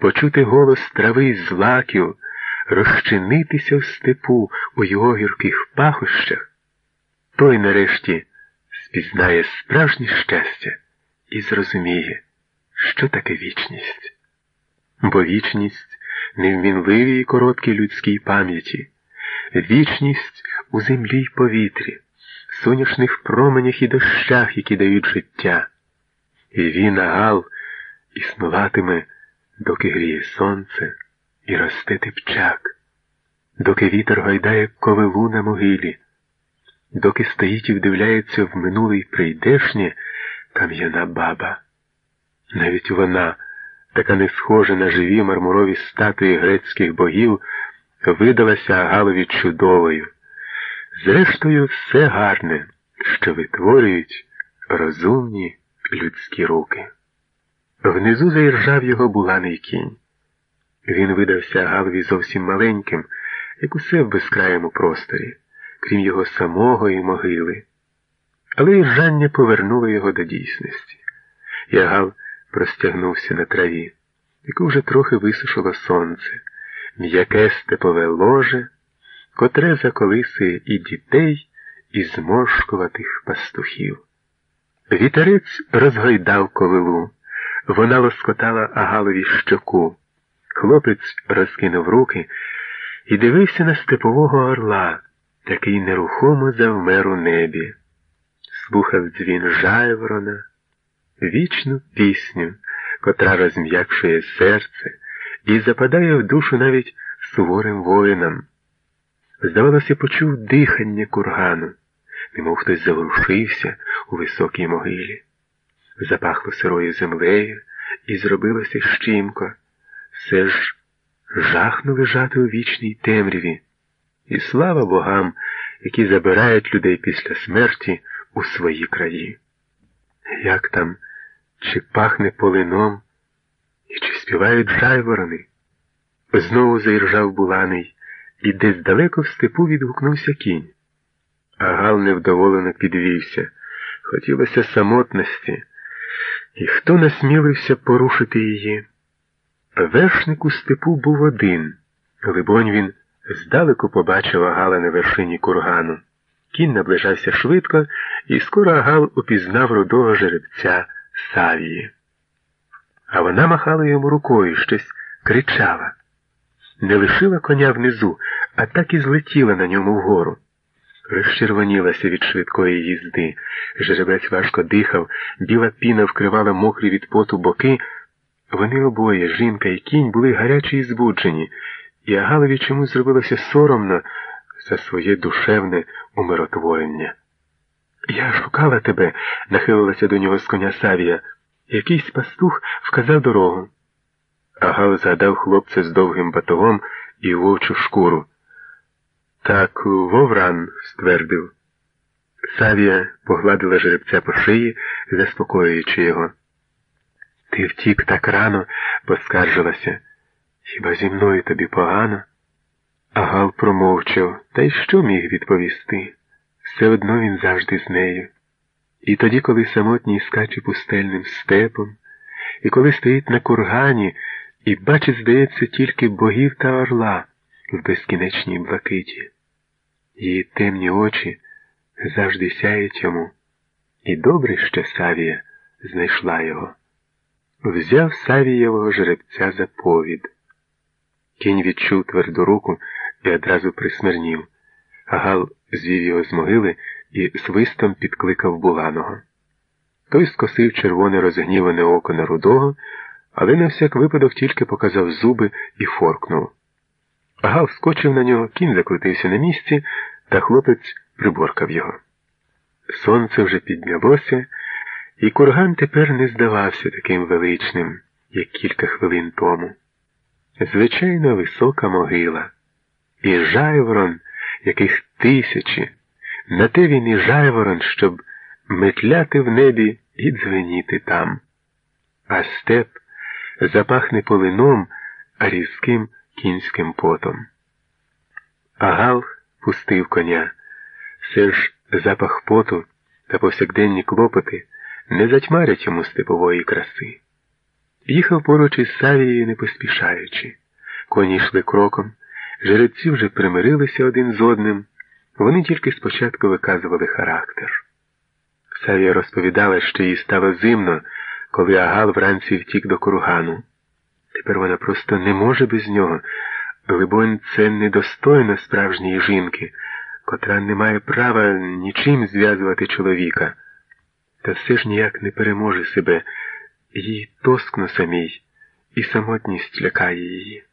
почути голос трави з злаків, розчинитися в степу у його гірких пахощах, той нарешті спізнає справжнє щастя і зрозуміє, що таке вічність. Бо вічність не в мінливій і короткій людській пам'яті, вічність у землі й повітрі, сонячних променях і дощах, які дають життя. І він, агал, існуватиме, доки гріє сонце і росте типчак, доки вітер гойдає ковилу на могилі, доки стоїть і вдивляється в минуле й прийдешнє кам'яна баба. Навіть вона, така не схожа на живі мармурові статуї грецьких богів, видалася Агалові чудовою. Зрештою, все гарне, що витворюють розумні людські руки. Внизу заіржав його буланий кінь. Він видався Галові зовсім маленьким, як усе в безкраєму просторі, крім його самого і могили. Але іржання повернуло його до дійсності. Ягал простягнувся на траві, яку вже трохи висушило сонце, м'яке степове ложе, котре заколисує і дітей, і зморшкуватих пастухів. Вітерець розгойдав ковилу, вона лоскотала Агалові щоку. Хлопець розкинув руки і дивився на степового орла, такий нерухомо завмер у небі, слухав дзвін жайворона, вічну пісню, котра розм'якшує серце і западає в душу навіть суворим воїнам. Здавалося, почув дихання кургану, немов хтось заворушився у високій могилі. Запахло сирою землею і зробилося щімко. Все ж жахно лежати у вічній темряві. І слава богам, які забирають людей після смерті у свої краї. Як там, чи пахне полином, і чи співають жайворони? Знову заіржав буланий, і десь далеко в степу відгукнувся кінь. А Гал невдоволено підвівся. Хотілося самотності, і хто насмілився порушити її? Вершник у степу був один. Либонь він здалеку побачив Агала на вершині кургану. Кінь наближався швидко, і скоро Агал упізнав рудого жеребця Савії. А вона махала йому рукою, щось кричала. Не лишила коня внизу, а так і злетіла на ньому вгору. Розчервонілася від швидкої їзди. Жеребець важко дихав, біла піна вкривала мокрі від поту боки. Вони обоє, жінка і кінь, були гарячі і збуджені, і Агалові чомусь зробилося соромно за своє душевне умиротворення. Я шукала тебе, нахилилася до нього з коня Савія. Якийсь пастух вказав дорогу. Агал згадав хлопця з довгим батогом і вовчу шкуру. Так, Вовран, ствердив. Савія погладила жеребця по шиї, заспокоюючи його. Ти втік так рано, поскаржилася. Хіба зі мною тобі погано? Агал промовчав, та й що міг відповісти? Все одно він завжди з нею. І тоді, коли самотній скаче пустельним степом, і коли стоїть на кургані і бачить, здається, тільки богів та орла в безкінечній блакиті. Її темні очі завжди сяють йому, і добре, що Савія знайшла його. Взяв Савієвого жеребця за повід. Кінь відчув тверду руку і одразу присмирнів. Гал звів його з могили і свистом підкликав буланого. Той скосив червоне розгніване око на рудого, але на всяк випадок тільки показав зуби і форкнув. Гал скочив на нього, кінь закрутився на місці, та хлопець приборкав його. Сонце вже піднялося, і курган тепер не здавався таким величним, як кілька хвилин тому. Звичайно, висока могила, і жайворон, яких тисячі, на те він і жайворон, щоб метляти в небі і дзвеніти там. А степ запахне полином, а різким кінським потом. Агал пустив коня. Все ж запах поту та повсякденні клопоти не затьмарять йому степової краси. Їхав поруч із Савією не поспішаючи. Коні йшли кроком, жеребці вже примирилися один з одним, вони тільки спочатку виказували характер. Савія розповідала, що їй стало зимно, коли Агал вранці втік до кургану. Тепер вона просто не може без нього. Либонь, це недостойно справжньої жінки, котра не має права нічим зв'язувати чоловіка. Та все ж ніяк не переможе себе, їй тоскно самій, і самотність лякає її.